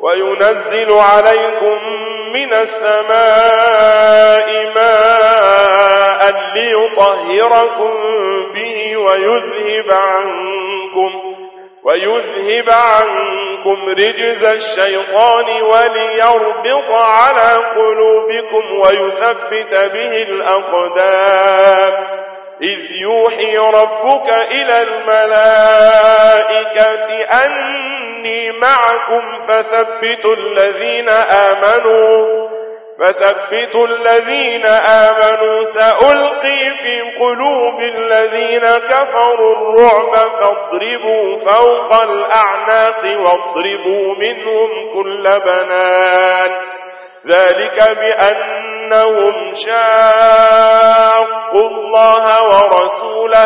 وينزل عليكم من السماء ماء ليطهركم به ويذهب عنكم ويذهب عنكم رجز الشيطان وليربط على قلوبكم ويثبت به الأقدام إذ يوحي ربك إلى الملائكة أن إني معكم فثبتوا الذين آمنوا فثبتوا الذين آمنوا سألقي في قلوب الذين كفروا الرعب فاضربوا فوق الأعناق واضربوا منهم كل بنان ذلك بأنهم شاقوا الله ورسوله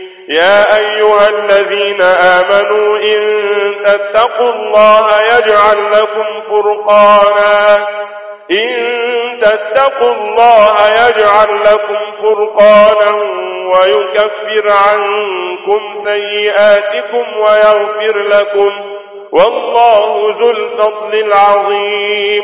يا أيها الذين آمنوا إن تتقوا الله يجعل لكم فرقانا. إن تتقوا الله يجعل لكم فرقانا ويكفر عنكم سيئاتكم ويغفر لكم. والله ذو الفضل العظيم.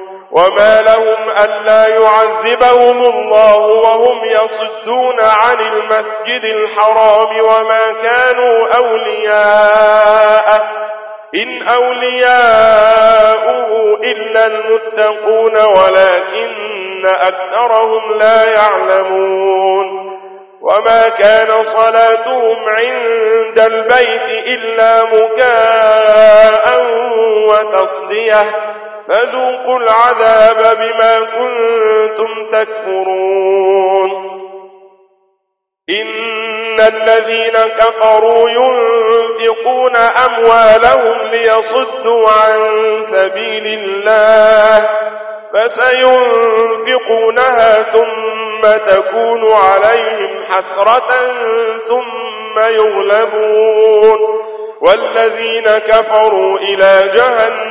وما لهم ألا يعذبهم الله وهم يصدون عن المسجد الحرام وما كانوا أولياء إن أولياؤه إلا المتقون ولكن أكثرهم لا يعلمون وما كان صلاتهم عند البيت إلا مكاء وتصديه فذوقوا العذاب بما كنتم تكفرون. إن الذين كفروا ينفقون أموالهم ليصدوا عن سبيل الله فسينفقونها ثم تكون عليهم حسرة ثم يغلبون. والذين كفروا إلى جهنم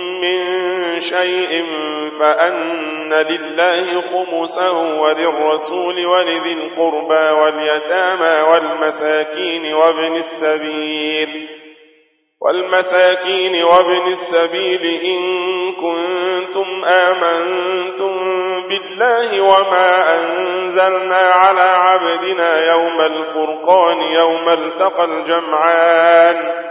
من شيء فأن لله خمسا وللرسول ولذي القربى واليتامى والمساكين وابن السبيل والمساكين وابن السبيل إن كنتم آمنتم بالله وما أنزلنا على عبدنا يوم الفرقان يوم التقى الجمعان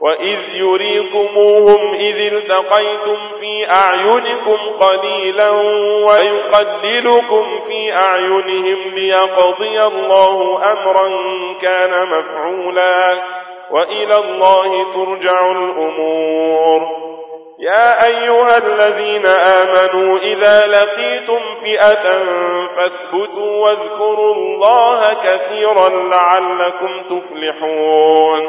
وَإِذْ يُرِيكُمُوهُمْ إِذِ الْتَقَيْتُمْ فِي أَعْيُنِكُمْ قَلِيلًا وَيُقَلِّلُكُمْ فِي أَعْيُنِهِمْ لِيَقْضِيَ اللَّهُ أَمْرًا كَانَ مَفْعُولًا وَإِلَى اللَّهِ تُرْجَعُ الْأُمُورُ يَا أَيُّهَا الَّذِينَ آمَنُوا إِذَا لَقِيتُمْ فِئَةً فَاثْبُتُوا وَاذْكُرُوا اللَّهَ كَثِيرًا لَعَلَّكُمْ تُفْلِحُونَ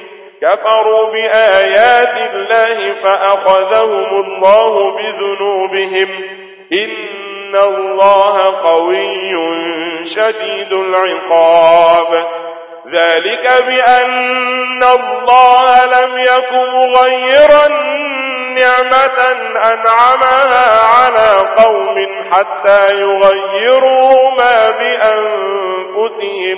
كفروا بآيات الله فأخذهم الله بذنوبهم. إن الله قوي شديد العقاب. ذلك بأن الله لم يكن غيرا نعمة أنعمها على قوم حتى يغيروا ما بأنفسهم.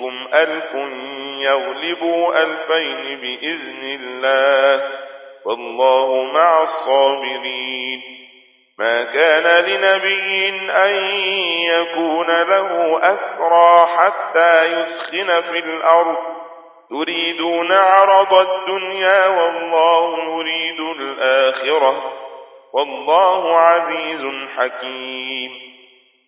منكم ألف يغلبوا ألفين بإذن الله والله مع الصابرين ما كان لنبي أن يكون له أسرى حتى يسخن في الأرض تريدون عرض الدنيا والله يريد الآخرة والله عزيز حكيم